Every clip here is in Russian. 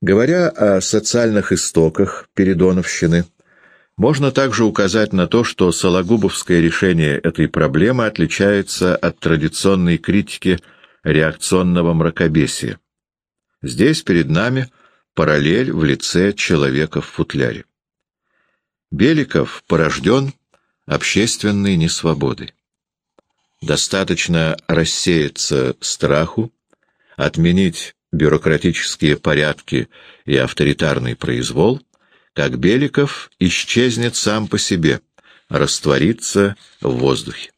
Говоря о социальных истоках Передоновщины, можно также указать на то, что Сологубовское решение этой проблемы отличается от традиционной критики реакционного мракобесия. Здесь перед нами параллель в лице человека в футляре. Беликов порожден общественной несвободой. Достаточно рассеяться страху, отменить бюрократические порядки и авторитарный произвол, как Беликов исчезнет сам по себе, растворится в воздухе.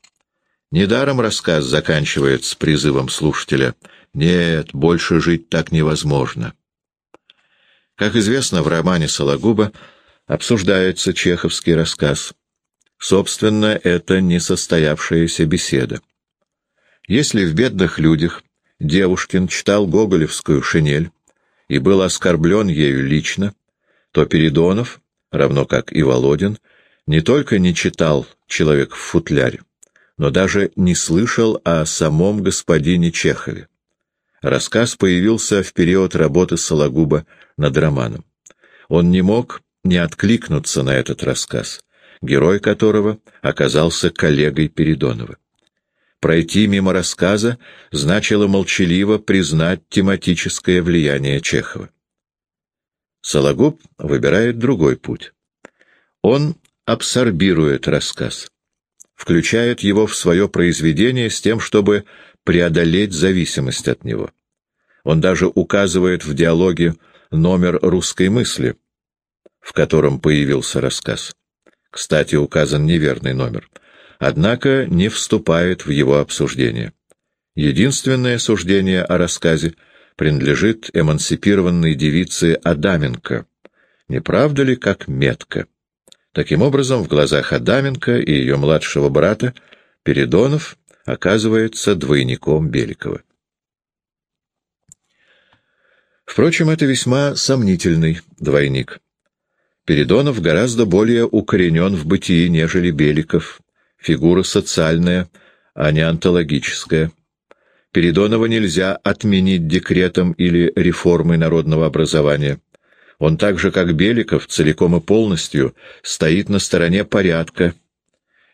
Недаром рассказ заканчивается призывом слушателя «Нет, больше жить так невозможно». Как известно, в романе Сологуба обсуждается чеховский рассказ. Собственно, это несостоявшаяся беседа. Если в «Бедных людях» Девушкин читал гоголевскую шинель и был оскорблен ею лично, то Передонов, равно как и Володин, не только не читал «Человек в футляре», но даже не слышал о самом господине Чехове. Рассказ появился в период работы Сологуба над романом. Он не мог не откликнуться на этот рассказ, герой которого оказался коллегой Передонова. Пройти мимо рассказа значило молчаливо признать тематическое влияние Чехова. Сологуб выбирает другой путь. Он абсорбирует рассказ, включает его в свое произведение с тем, чтобы преодолеть зависимость от него. Он даже указывает в диалоге номер русской мысли, в котором появился рассказ. Кстати, указан неверный номер — однако не вступает в его обсуждение. Единственное суждение о рассказе принадлежит эмансипированной девице Адаменко. Не правда ли, как метко? Таким образом, в глазах Адаменко и ее младшего брата Передонов оказывается двойником Беликова. Впрочем, это весьма сомнительный двойник. Передонов гораздо более укоренен в бытии, нежели Беликов, фигура социальная, а не онтологическая. Передонова нельзя отменить декретом или реформой народного образования. Он так же, как Беликов, целиком и полностью стоит на стороне порядка,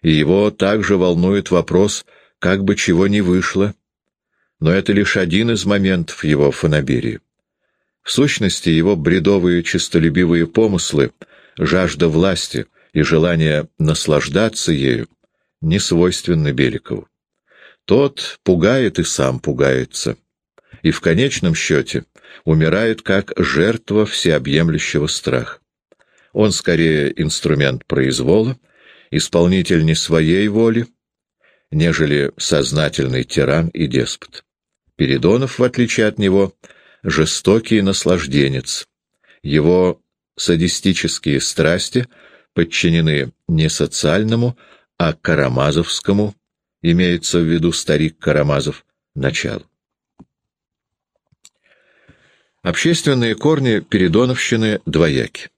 и его также волнует вопрос, как бы чего ни вышло. Но это лишь один из моментов его фанаберии. В сущности, его бредовые честолюбивые помыслы, жажда власти и желание наслаждаться ею не свойственны Беликову. Тот пугает и сам пугается, и в конечном счете умирает как жертва всеобъемлющего страха. Он скорее инструмент произвола, исполнитель не своей воли, нежели сознательный тиран и деспот. Передонов, в отличие от него, жестокий наслажденец. Его садистические страсти подчинены не социальному, а Карамазовскому, имеется в виду старик Карамазов, начал. Общественные корни Передоновщины двояки.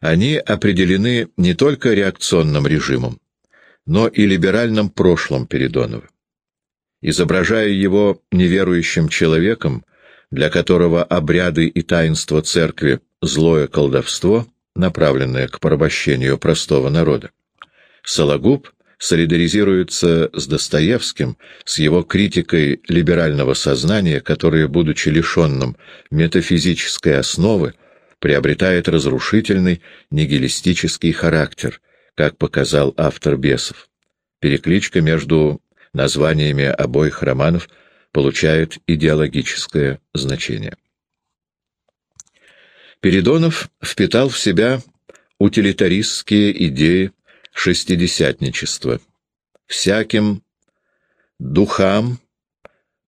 Они определены не только реакционным режимом, но и либеральным прошлым Передонова. Изображая его неверующим человеком, для которого обряды и таинства церкви — злое колдовство, направленное к порабощению простого народа, Сологуб солидаризируется с Достоевским, с его критикой либерального сознания, которое, будучи лишенным метафизической основы, приобретает разрушительный нигилистический характер, как показал автор «Бесов». Перекличка между названиями обоих романов получает идеологическое значение. Передонов впитал в себя утилитаристские идеи шестидесятничество. Всяким духам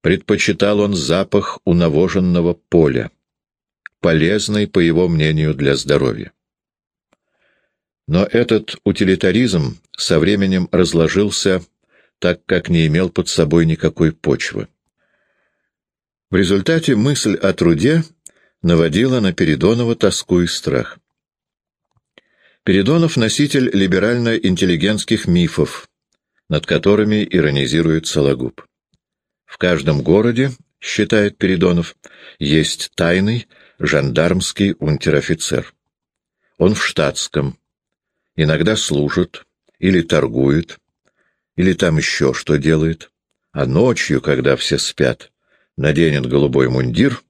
предпочитал он запах унавоженного поля, полезный, по его мнению, для здоровья. Но этот утилитаризм со временем разложился, так как не имел под собой никакой почвы. В результате мысль о труде наводила на Передонова тоску и страх. Передонов — носитель либерально-интеллигентских мифов, над которыми иронизирует Сологуб. В каждом городе, считает Передонов, есть тайный, жандармский унтер-офицер. Он в штатском, иногда служит или торгует, или там еще что делает, а ночью, когда все спят, наденет голубой мундир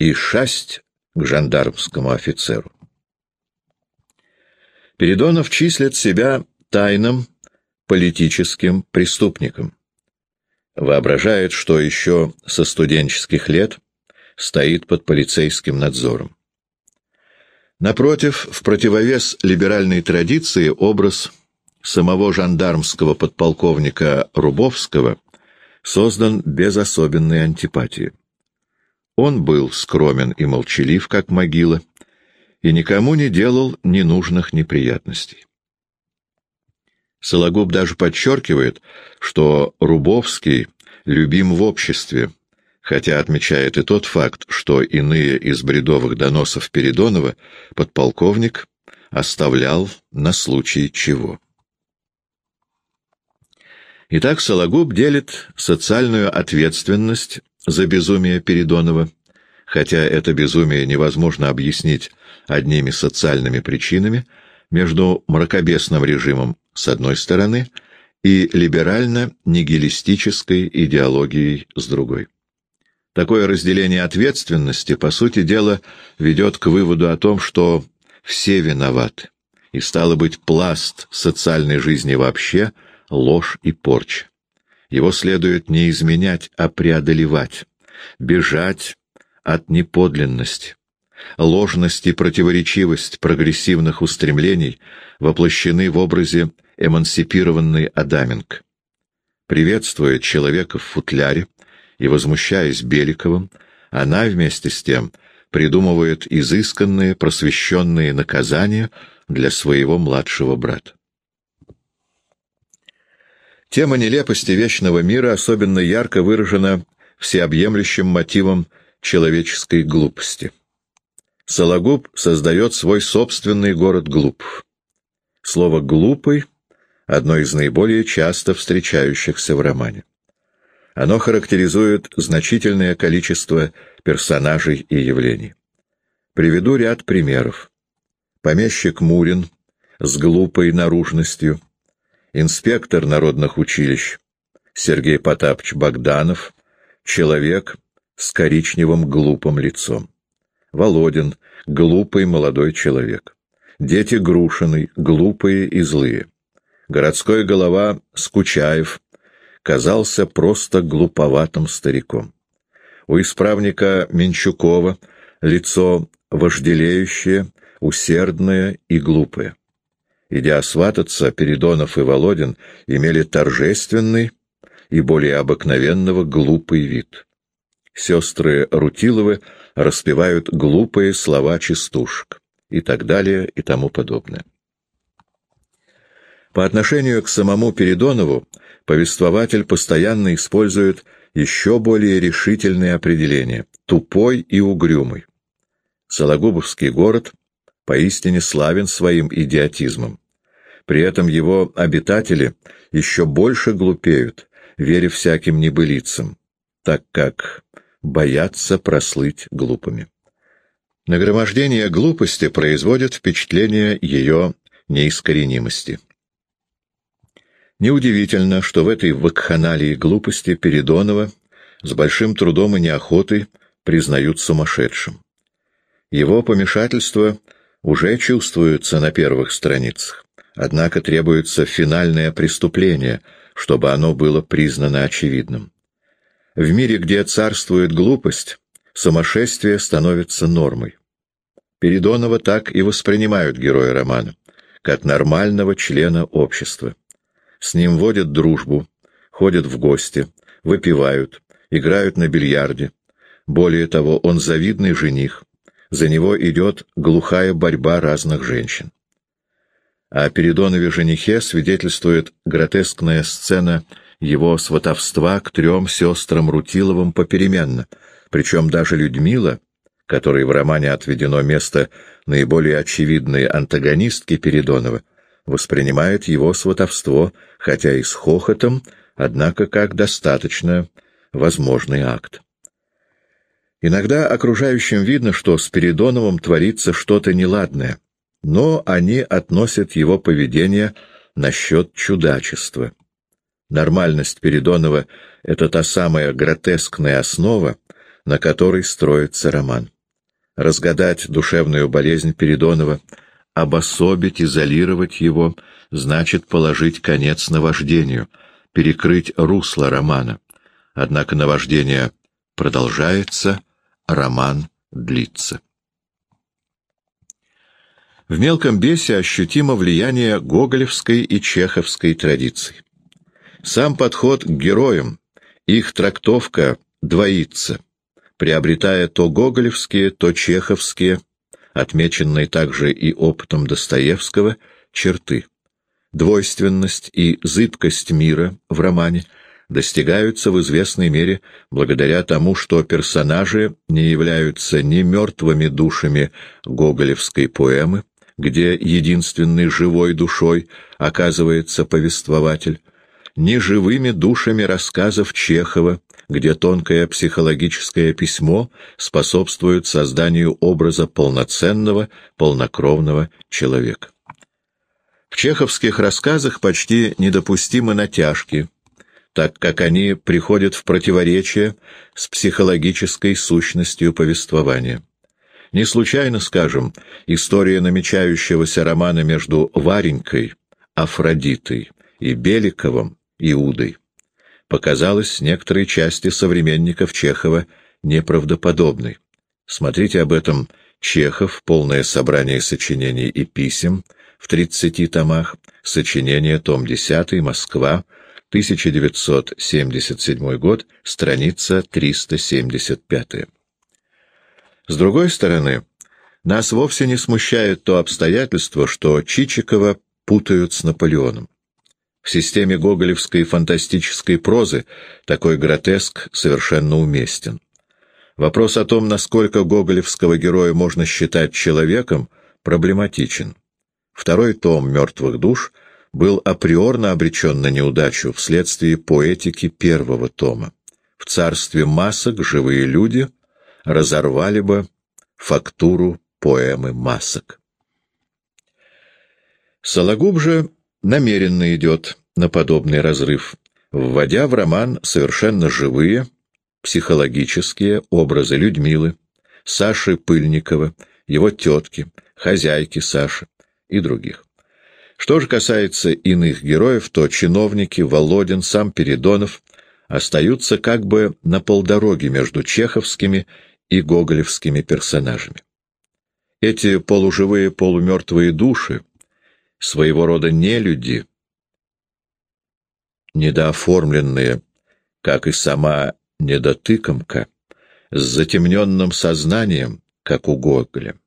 и шасть к жандармскому офицеру. Передонов числит себя тайным политическим преступником. Воображает, что еще со студенческих лет стоит под полицейским надзором. Напротив, в противовес либеральной традиции образ самого жандармского подполковника Рубовского создан без особенной антипатии. Он был скромен и молчалив, как могила, и никому не делал ненужных неприятностей. Сологуб даже подчеркивает, что Рубовский любим в обществе, хотя отмечает и тот факт, что иные из бредовых доносов Передонова подполковник оставлял на случай чего. Итак, Сологуб делит социальную ответственность за безумие Передонова, хотя это безумие невозможно объяснить одними социальными причинами, между мракобесным режимом с одной стороны и либерально-нигилистической идеологией с другой. Такое разделение ответственности, по сути дела, ведет к выводу о том, что все виноваты, и стало быть пласт социальной жизни вообще — ложь и порча. Его следует не изменять, а преодолевать, бежать от неподлинности. Ложность и противоречивость прогрессивных устремлений воплощены в образе эмансипированной Адаменко. Приветствуя человека в футляре, и, возмущаясь Беликовым, она вместе с тем придумывает изысканные, просвещенные наказания для своего младшего брата. Тема нелепости вечного мира особенно ярко выражена всеобъемлющим мотивом человеческой глупости. Сологуб создает свой собственный город глуп. Слово «глупый» — одно из наиболее часто встречающихся в романе. Оно характеризует значительное количество персонажей и явлений. Приведу ряд примеров. Помещик Мурин с глупой наружностью, инспектор народных училищ Сергей Потапович Богданов, человек с коричневым глупым лицом. Володин — глупый молодой человек. Дети Грушиной — глупые и злые. Городской голова Скучаев казался просто глуповатым стариком. У исправника Менчукова лицо вожделеющее, усердное и глупое. Идя свататься, Передонов и Володин имели торжественный и более обыкновенного глупый вид. Сестры Рутиловы распевают глупые слова частушек и так далее и тому подобное. По отношению к самому Передонову повествователь постоянно использует еще более решительные определения — тупой и угрюмый. Сологубовский город поистине славен своим идиотизмом. При этом его обитатели еще больше глупеют, веря всяким небылицам, так как боятся прослыть глупыми. Нагромождение глупости производит впечатление ее неискоренимости. Неудивительно, что в этой вакханалии глупости Передонова с большим трудом и неохотой признают сумасшедшим. Его помешательство уже чувствуется на первых страницах, однако требуется финальное преступление, чтобы оно было признано очевидным. В мире, где царствует глупость, сумасшествие становится нормой. Передонова так и воспринимают героя романа, как нормального члена общества. С ним водят дружбу, ходят в гости, выпивают, играют на бильярде. Более того, он завидный жених. За него идет глухая борьба разных женщин. О Передонове женихе свидетельствует гротескная сцена его сватовства к трем сестрам Рутиловым попеременно, причем даже Людмила, которой в романе отведено место наиболее очевидной антагонистки Передонова, воспринимает его сватовство, хотя и с хохотом, однако как достаточно возможный акт. Иногда окружающим видно, что с Передоновым творится что-то неладное, но они относят его поведение насчет чудачества. Нормальность Передонова — это та самая гротескная основа, на которой строится роман. Разгадать душевную болезнь Передонова, обособить, изолировать его, значит положить конец наваждению, перекрыть русло романа. Однако наваждение продолжается, роман длится. В мелком бесе ощутимо влияние гоголевской и чеховской традиций. Сам подход к героям, их трактовка двоится, приобретая то гоголевские, то чеховские, отмеченные также и опытом Достоевского, черты. Двойственность и зыбкость мира в романе достигаются в известной мере благодаря тому, что персонажи не являются ни мертвыми душами гоголевской поэмы, где единственной живой душой оказывается повествователь, ни живыми душами рассказов Чехова, где тонкое психологическое письмо способствует созданию образа полноценного, полнокровного человека. В чеховских рассказах почти недопустимы натяжки, так как они приходят в противоречие с психологической сущностью повествования. Не случайно, скажем, история намечающегося романа между Варенькой, Афродитой и Беликовым Иудой, показалась некоторой части современников Чехова неправдоподобной. Смотрите об этом Чехов, полное собрание сочинений и писем в 30 томах, сочинение, том 10, Москва, 1977 год, страница 375. С другой стороны, нас вовсе не смущает то обстоятельство, что Чичикова путают с Наполеоном. В системе гоголевской фантастической прозы такой гротеск совершенно уместен. Вопрос о том, насколько гоголевского героя можно считать человеком, проблематичен. Второй том «Мертвых душ» был априорно обречен на неудачу вследствие поэтики первого тома. В царстве масок живые люди разорвали бы фактуру поэмы масок. Сологуб же намеренно идет на подобный разрыв, вводя в роман совершенно живые, психологические образы Людмилы, Саши Пыльникова, его тетки, хозяйки Саши и других. Что же касается иных героев, то чиновники, Володин, сам Передонов остаются как бы на полдороге между чеховскими и гоголевскими персонажами. Эти полуживые, полумертвые души, своего рода нелюди, недооформленные, как и сама недотыкомка, с затемненным сознанием, как у Гоголя,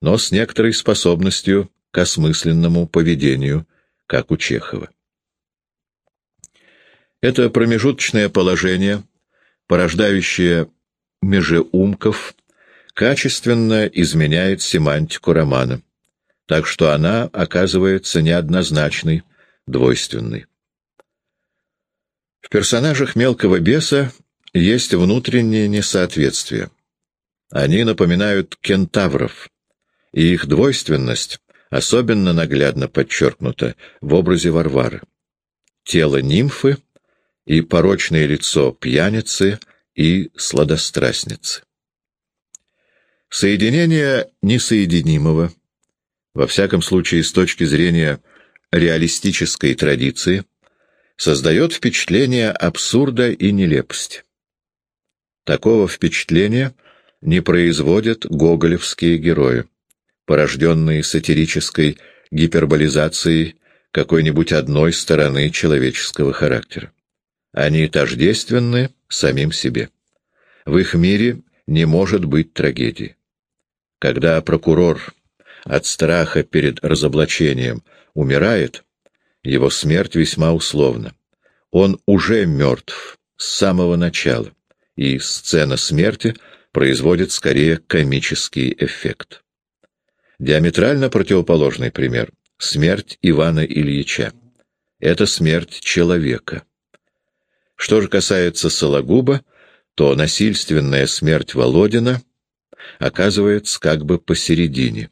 но с некоторой способностью к осмысленному поведению, как у Чехова. Это промежуточное положение, порождающее межеумков, качественно изменяет семантику романа, так что она оказывается неоднозначной, двойственной. В персонажах мелкого беса есть внутреннее несоответствие. Они напоминают кентавров, и их двойственность особенно наглядно подчеркнута в образе Варвары. Тело нимфы и порочное лицо пьяницы и сладострастницы. Соединение несоединимого, во всяком случае с точки зрения реалистической традиции, создает впечатление абсурда и нелепости. Такого впечатления не производят гоголевские герои, порожденные сатирической гиперболизацией какой-нибудь одной стороны человеческого характера. Они тождественны самим себе. В их мире не может быть трагедии. Когда прокурор от страха перед разоблачением умирает, его смерть весьма условна. Он уже мертв с самого начала, и сцена смерти производит скорее комический эффект. Диаметрально противоположный пример — смерть Ивана Ильича. Это смерть человека. Что же касается Сологуба, то насильственная смерть Володина оказывается как бы посередине.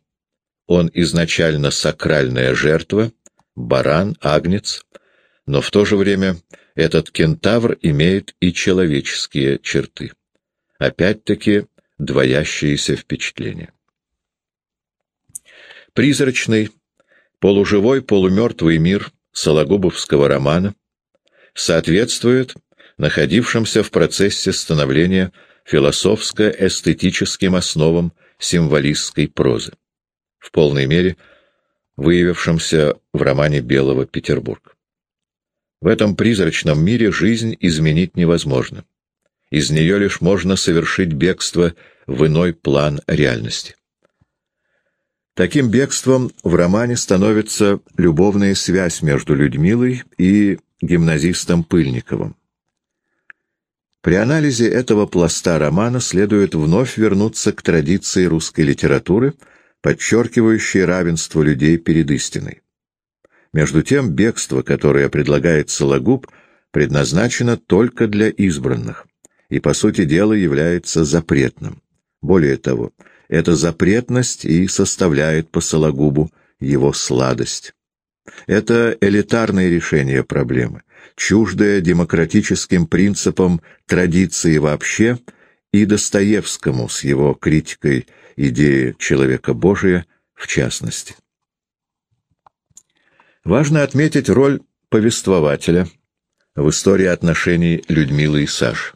Он изначально сакральная жертва, баран, агнец, но в то же время этот кентавр имеет и человеческие черты. Опять-таки двоящиеся впечатления. Призрачный, полуживой, полумертвый мир Сологубовского романа соответствует находившимся в процессе становления философско-эстетическим основам символистской прозы, в полной мере выявившимся в романе Белого Петербург. В этом призрачном мире жизнь изменить невозможно. Из нее лишь можно совершить бегство в иной план реальности. Таким бегством в романе становится любовная связь между Людмилой и гимназистом Пыльниковым. При анализе этого пласта романа следует вновь вернуться к традиции русской литературы, подчеркивающей равенство людей перед истиной. Между тем, бегство, которое предлагает Сологуб, предназначено только для избранных и, по сути дела, является запретным. Более того, эта запретность и составляет по Сологубу его сладость. Это элитарное решение проблемы, чуждое демократическим принципам традиции вообще и Достоевскому с его критикой идеи человека Божия в частности. Важно отметить роль повествователя в истории отношений Людмилы и Саши.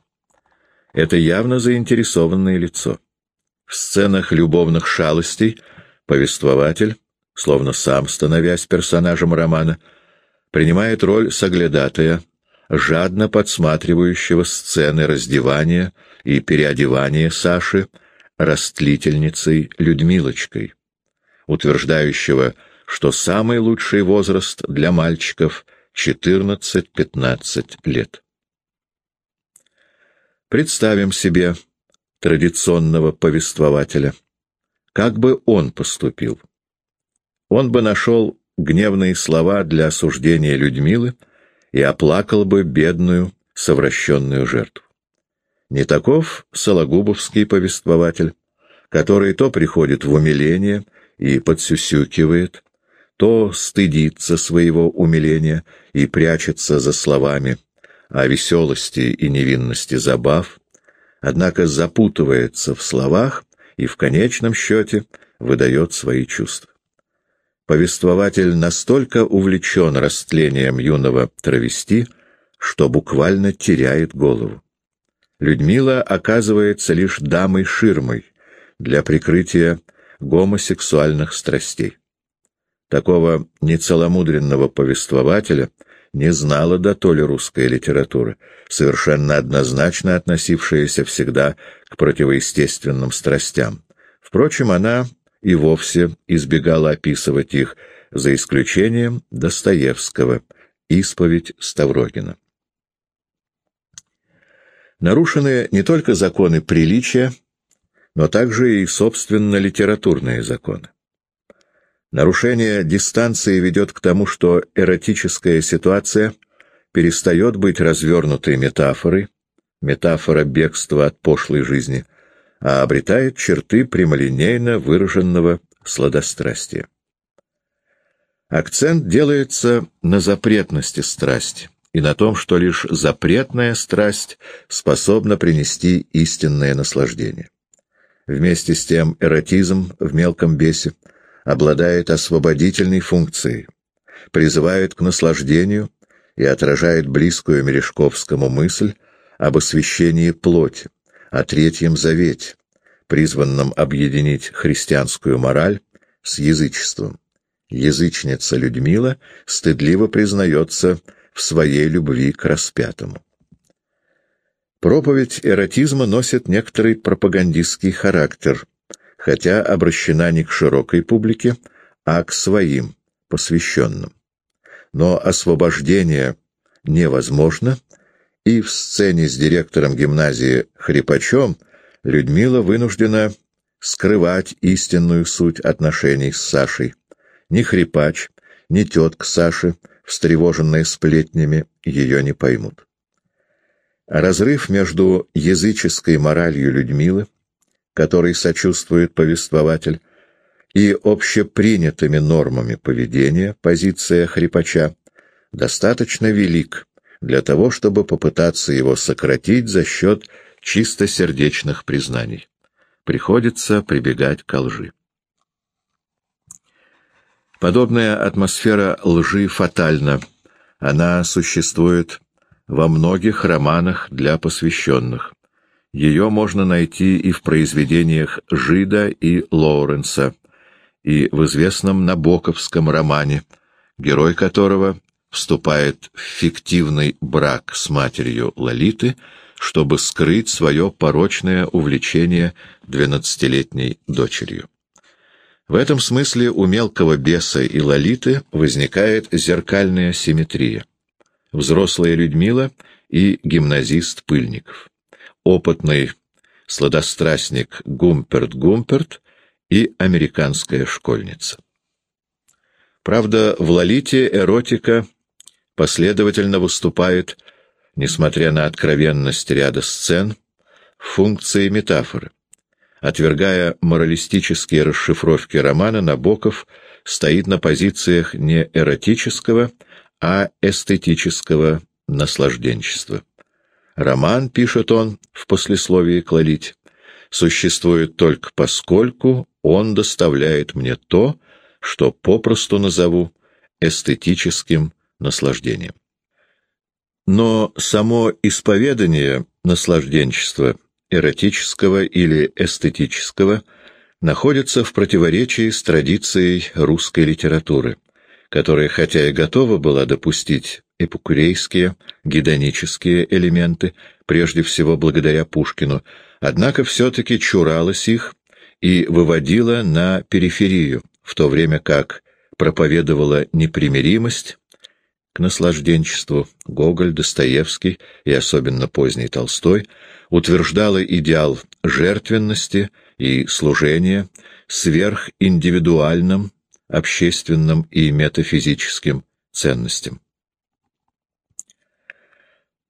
Это явно заинтересованное лицо. В сценах любовных шалостей повествователь словно сам становясь персонажем романа, принимает роль соглядатая, жадно подсматривающего сцены раздевания и переодевания Саши растлительницей Людмилочкой, утверждающего, что самый лучший возраст для мальчиков — 14-15 лет. Представим себе традиционного повествователя. Как бы он поступил? он бы нашел гневные слова для осуждения Людмилы и оплакал бы бедную, совращенную жертву. Не таков Сологубовский повествователь, который то приходит в умиление и подсюсюкивает, то стыдится своего умиления и прячется за словами о веселости и невинности забав, однако запутывается в словах и в конечном счете выдает свои чувства повествователь настолько увлечен растлением юного травести, что буквально теряет голову. Людмила оказывается лишь дамой-ширмой для прикрытия гомосексуальных страстей. Такого нецеломудренного повествователя не знала до то ли русская литература, совершенно однозначно относившаяся всегда к противоестественным страстям. Впрочем, она и вовсе избегала описывать их, за исключением Достоевского, исповедь Ставрогина. Нарушены не только законы приличия, но также и, собственно, литературные законы. Нарушение дистанции ведет к тому, что эротическая ситуация перестает быть развернутой метафорой, метафора бегства от пошлой жизни – а обретает черты прямолинейно выраженного сладострастия. Акцент делается на запретности страсти и на том, что лишь запретная страсть способна принести истинное наслаждение. Вместе с тем эротизм в мелком бесе обладает освободительной функцией, призывает к наслаждению и отражает близкую Мережковскому мысль об освящении плоти, о Третьем Завете, призванном объединить христианскую мораль с язычеством. Язычница Людмила стыдливо признается в своей любви к распятому. Проповедь эротизма носит некоторый пропагандистский характер, хотя обращена не к широкой публике, а к своим, посвященным. Но освобождение невозможно, и в сцене с директором гимназии Хрипачом Людмила вынуждена скрывать истинную суть отношений с Сашей. Ни Хрипач, ни тетка Саши, встревоженные сплетнями, ее не поймут. Разрыв между языческой моралью Людмилы, которой сочувствует повествователь, и общепринятыми нормами поведения, позиция хрипача, достаточно велик для того, чтобы попытаться его сократить за счет чистосердечных признаний. Приходится прибегать к лжи. Подобная атмосфера лжи фатальна. Она существует во многих романах для посвященных. Ее можно найти и в произведениях Жида и Лоуренса, и в известном Набоковском романе, герой которого вступает в фиктивный брак с матерью Лолиты, чтобы скрыть свое порочное увлечение двенадцатилетней дочерью. В этом смысле у мелкого беса и Лолиты возникает зеркальная симметрия взрослая Людмила и гимназист Пыльников, опытный сладострастник Гумперт-Гумперт и американская школьница. Правда, в «Лолите» эротика последовательно выступает, несмотря на откровенность ряда сцен, в функции метафоры. Отвергая моралистические расшифровки романа, Набоков стоит на позициях не эротического, а эстетического наслажденчества. Роман, пишет он в послесловии Клолить, существует только поскольку он доставляет мне то, что попросту назову эстетическим наслаждением. Но само исповедание наслажденчества, эротического или эстетического, находится в противоречии с традицией русской литературы которая хотя и готова была допустить эпикурейские, гедонические элементы, прежде всего благодаря Пушкину, однако все-таки чуралась их и выводила на периферию, в то время как проповедовала непримиримость к наслажденчеству. Гоголь, Достоевский и особенно поздний Толстой, утверждала идеал жертвенности и служения сверхиндивидуальным, общественным и метафизическим ценностям.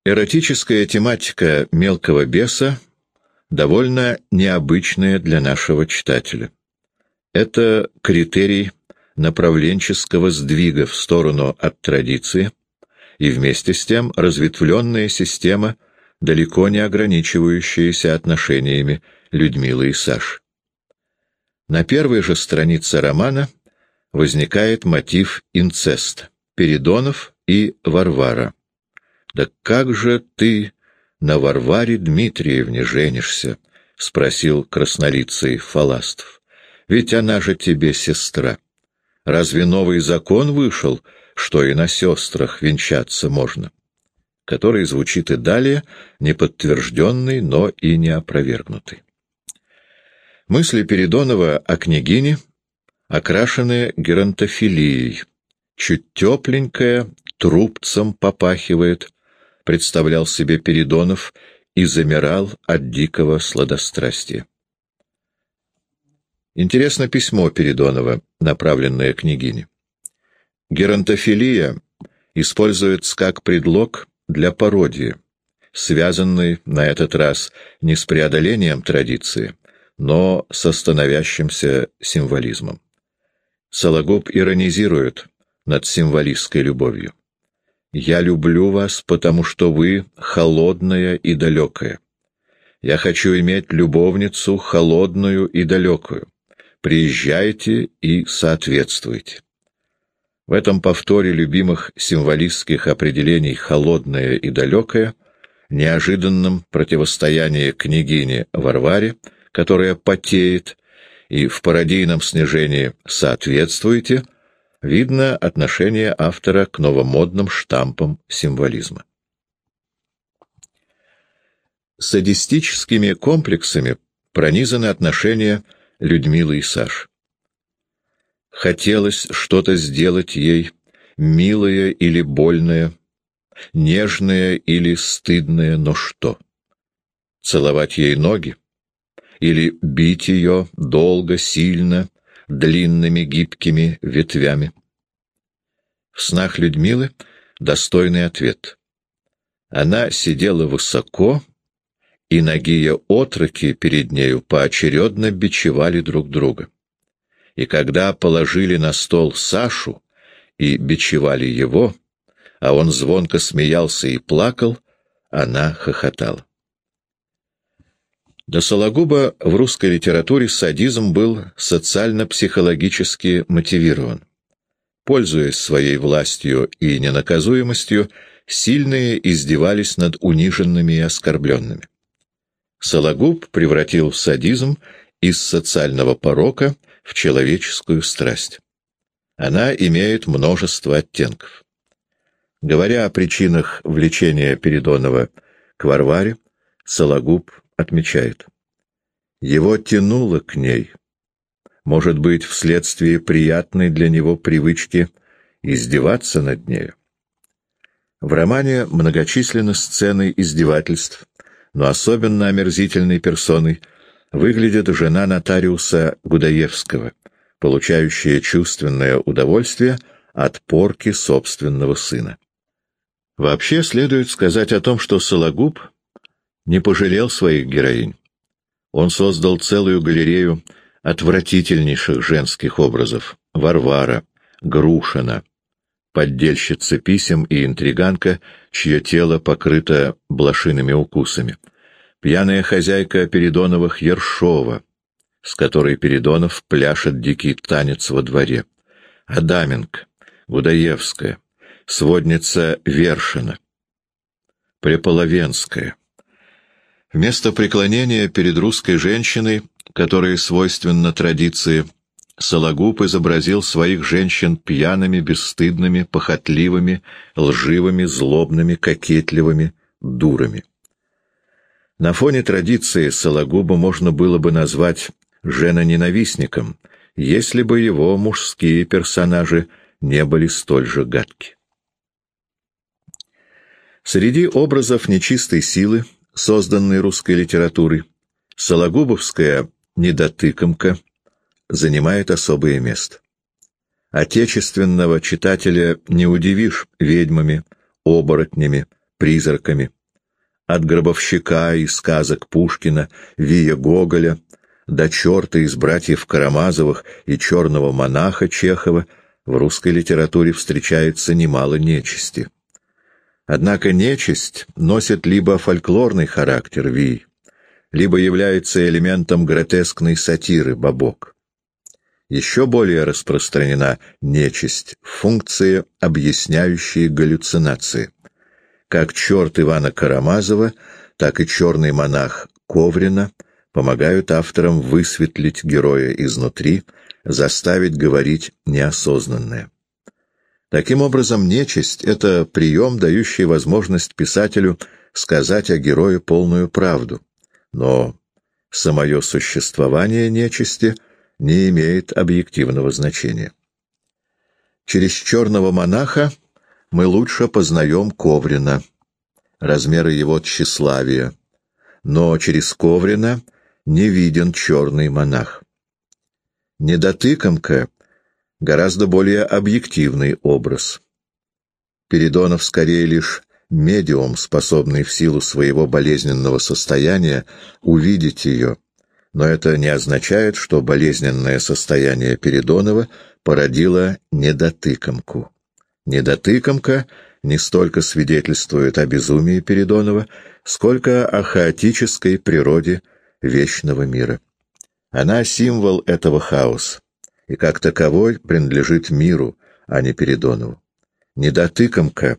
Эротическая тематика «Мелкого беса» довольно необычная для нашего читателя. Это критерий направленческого сдвига в сторону от традиции и вместе с тем разветвленная система, далеко не ограничивающаяся отношениями Людмилы и Саши. На первой же странице романа возникает мотив инцеста Передонов и Варвара. «Да как же ты на Варваре Дмитриевне женишься?» — спросил краснолицый Фаластов. «Ведь она же тебе сестра. Разве новый закон вышел, что и на сестрах венчаться можно?» Который звучит и далее, неподтвержденный, но и не опровергнутый. Мысли Передонова о княгине окрашенная геронтофилией, чуть тепленькая, трубцем попахивает, представлял себе Передонов и замирал от дикого сладострастия. Интересно письмо Передонова, направленное княгине. Геронтофилия используется как предлог для пародии, связанной на этот раз не с преодолением традиции, но со становящимся символизмом. Сологуб иронизирует над символистской любовью. «Я люблю вас, потому что вы холодная и далекая. Я хочу иметь любовницу холодную и далекую. Приезжайте и соответствуйте». В этом повторе любимых символистских определений «холодное» и «далекое», неожиданном противостоянии княгине Варваре, которая потеет, и в пародийном снижении «соответствуете» видно отношение автора к новомодным штампам символизма. Садистическими комплексами пронизаны отношения Людмилы и Саши. Хотелось что-то сделать ей, милое или больное, нежное или стыдное, но что? Целовать ей ноги? или бить ее долго, сильно, длинными гибкими ветвями. В снах Людмилы достойный ответ. Она сидела высоко, и ноги отроки перед нею поочередно бичевали друг друга. И когда положили на стол Сашу и бичевали его, а он звонко смеялся и плакал, она хохотала. До Сологуба в русской литературе садизм был социально-психологически мотивирован. Пользуясь своей властью и ненаказуемостью, сильные издевались над униженными и оскорбленными. Сологуб превратил садизм из социального порока в человеческую страсть. Она имеет множество оттенков. Говоря о причинах влечения Передонова к Варваре, Сологуб отмечает. Его тянуло к ней, может быть, вследствие приятной для него привычки издеваться над нею. В романе многочисленны сцены издевательств, но особенно омерзительной персоной выглядит жена нотариуса Гудаевского, получающая чувственное удовольствие от порки собственного сына. Вообще следует сказать о том, что Сологуб не пожалел своих героинь. Он создал целую галерею отвратительнейших женских образов — Варвара, Грушина, поддельщица писем и интриганка, чье тело покрыто блошиными укусами, пьяная хозяйка Передоновых Ершова, с которой Передонов пляшет дикий танец во дворе, Адаменко, Гудаевская, сводница Вершина, Преполовенская — Вместо преклонения перед русской женщиной, которая свойственна традиции, Сологуб изобразил своих женщин пьяными, бесстыдными, похотливыми, лживыми, злобными, кокетливыми, дурами. На фоне традиции Сологуба можно было бы назвать женоненавистником, если бы его мужские персонажи не были столь же гадки. Среди образов нечистой силы созданной русской литературой, Сологубовская «Недотыкомка» занимает особое место. Отечественного читателя не удивишь ведьмами, оборотнями, призраками. От гробовщика и сказок Пушкина, Вия Гоголя, до черта из братьев Карамазовых и черного монаха Чехова в русской литературе встречается немало нечисти. Однако нечисть носит либо фольклорный характер вий, либо является элементом гротескной сатиры бабок. Еще более распространена нечисть функции, объясняющей галлюцинации. Как черт Ивана Карамазова, так и черный монах Коврина помогают авторам высветлить героя изнутри, заставить говорить неосознанное. Таким образом, нечисть — это прием, дающий возможность писателю сказать о герое полную правду. Но самое существование нечисти не имеет объективного значения. Через черного монаха мы лучше познаем Коврина, размеры его тщеславия, но через Коврина не виден черный монах. Недотыкомка гораздо более объективный образ. Передонов скорее лишь медиум, способный в силу своего болезненного состояния увидеть ее, но это не означает, что болезненное состояние Передонова породило недотыкомку. Недотыкомка не столько свидетельствует о безумии Передонова, сколько о хаотической природе вечного мира. Она символ этого хаоса и как таковой принадлежит миру, а не Передонову. Недотыкомка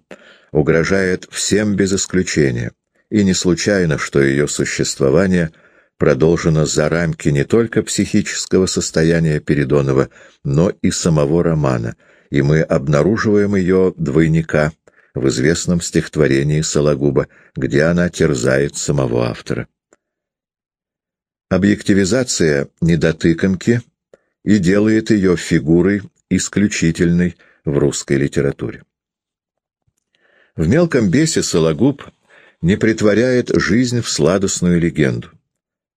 угрожает всем без исключения, и не случайно, что ее существование продолжено за рамки не только психического состояния Передонова, но и самого романа, и мы обнаруживаем ее двойника в известном стихотворении Сологуба, где она терзает самого автора. Объективизация недотыкомки — и делает ее фигурой исключительной в русской литературе. В «Мелком бесе» Сологуб не притворяет жизнь в сладостную легенду,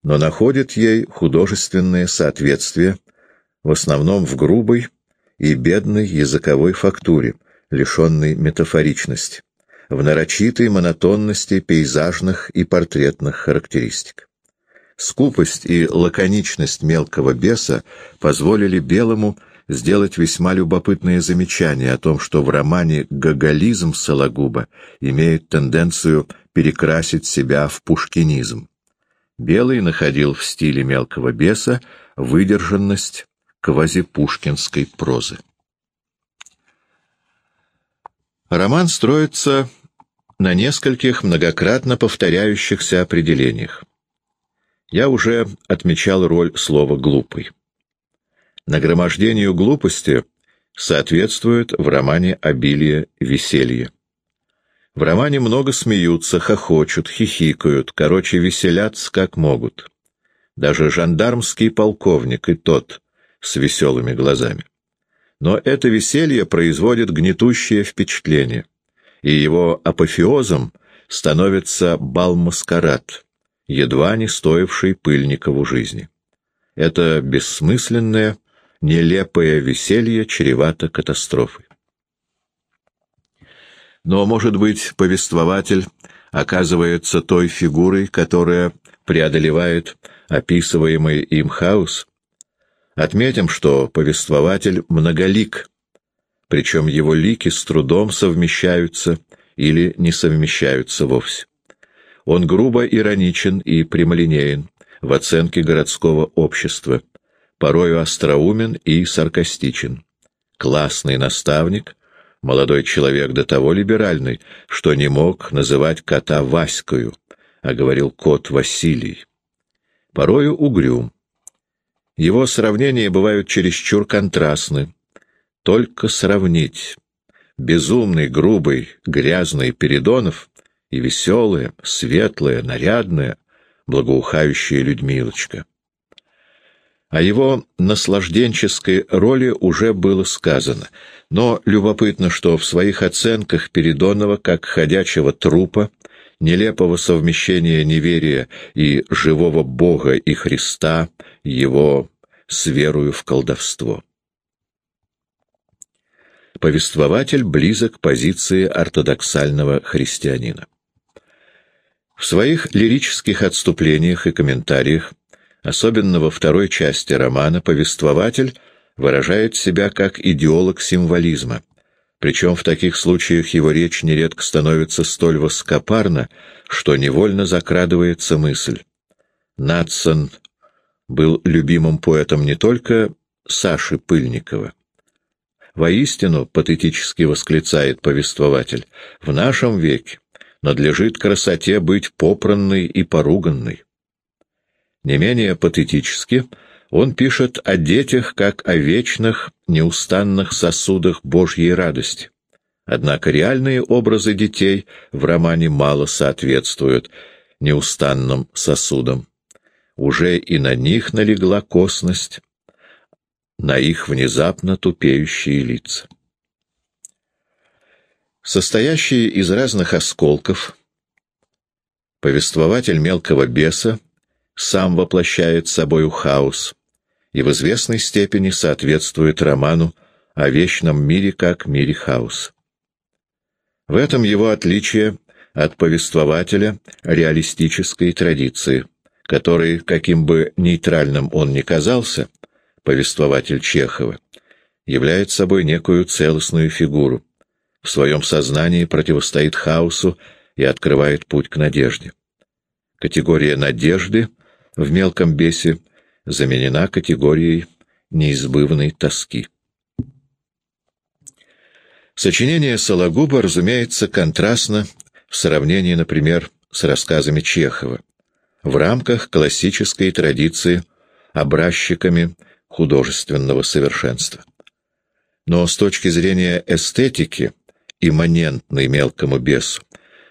но находит ей художественное соответствие, в основном в грубой и бедной языковой фактуре, лишенной метафоричности, в нарочитой монотонности пейзажных и портретных характеристик. Скупость и лаконичность мелкого беса позволили Белому сделать весьма любопытное замечание о том, что в романе «Гоголизм» Сологуба имеет тенденцию перекрасить себя в пушкинизм. Белый находил в стиле мелкого беса выдержанность квазипушкинской прозы. Роман строится на нескольких многократно повторяющихся определениях. Я уже отмечал роль слова «глупый». Нагромождению глупости соответствует в романе обилие веселья. В романе много смеются, хохочут, хихикают, короче, веселятся как могут. Даже жандармский полковник и тот с веселыми глазами. Но это веселье производит гнетущее впечатление и его апофеозом становится бал-маскарад, едва не стоивший Пыльникову жизни. Это бессмысленное, нелепое веселье чревато катастрофой. Но, может быть, повествователь оказывается той фигурой, которая преодолевает описываемый им хаос? Отметим, что повествователь многолик, причем его лики с трудом совмещаются или не совмещаются вовсе. Он грубо ироничен и прямолинеен в оценке городского общества, порою остроумен и саркастичен. Классный наставник, молодой человек до того либеральный, что не мог называть кота Ваською, а говорил кот Василий. Порою угрюм. Его сравнения бывают чересчур контрастны, только сравнить безумный, грубый, грязный Передонов и веселая, светлая, нарядная, благоухающая Людмилочка. О его наслажденческой роли уже было сказано, но любопытно, что в своих оценках Передонова как ходячего трупа, нелепого совмещения неверия и живого Бога и Христа, его с верою в колдовство повествователь близок к позиции ортодоксального христианина. В своих лирических отступлениях и комментариях, особенно во второй части романа, повествователь выражает себя как идеолог символизма, причем в таких случаях его речь нередко становится столь воскопарна, что невольно закрадывается мысль. Надсон был любимым поэтом не только Саши Пыльникова, Воистину, патетически восклицает повествователь, в нашем веке надлежит красоте быть попранной и поруганной. Не менее патетически он пишет о детях как о вечных, неустанных сосудах Божьей радости. Однако реальные образы детей в романе мало соответствуют неустанным сосудам. Уже и на них налегла косность, на их внезапно тупеющие лица. Состоящие из разных осколков, повествователь мелкого беса сам воплощает собою хаос и в известной степени соответствует роману о вечном мире как мире хаоса. В этом его отличие от повествователя реалистической традиции, который, каким бы нейтральным он ни казался, повествователь Чехова, является собой некую целостную фигуру. В своем сознании противостоит хаосу и открывает путь к надежде. Категория надежды в мелком бесе заменена категорией неизбывной тоски. Сочинение Сологуба, разумеется, контрастно в сравнении, например, с рассказами Чехова, в рамках классической традиции образчиками художественного совершенства. Но с точки зрения эстетики, имманентной мелкому бесу,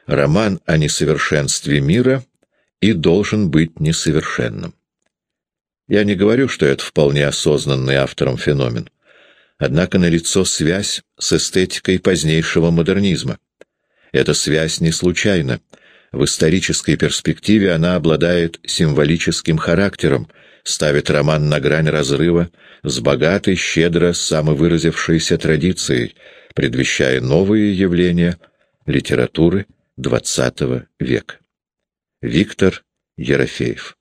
роман о несовершенстве мира и должен быть несовершенным. Я не говорю, что это вполне осознанный автором феномен. Однако налицо связь с эстетикой позднейшего модернизма. Эта связь не случайна. В исторической перспективе она обладает символическим характером, ставит роман на грань разрыва с богатой, щедро самовыразившейся традицией, предвещая новые явления литературы XX века. Виктор Ерофеев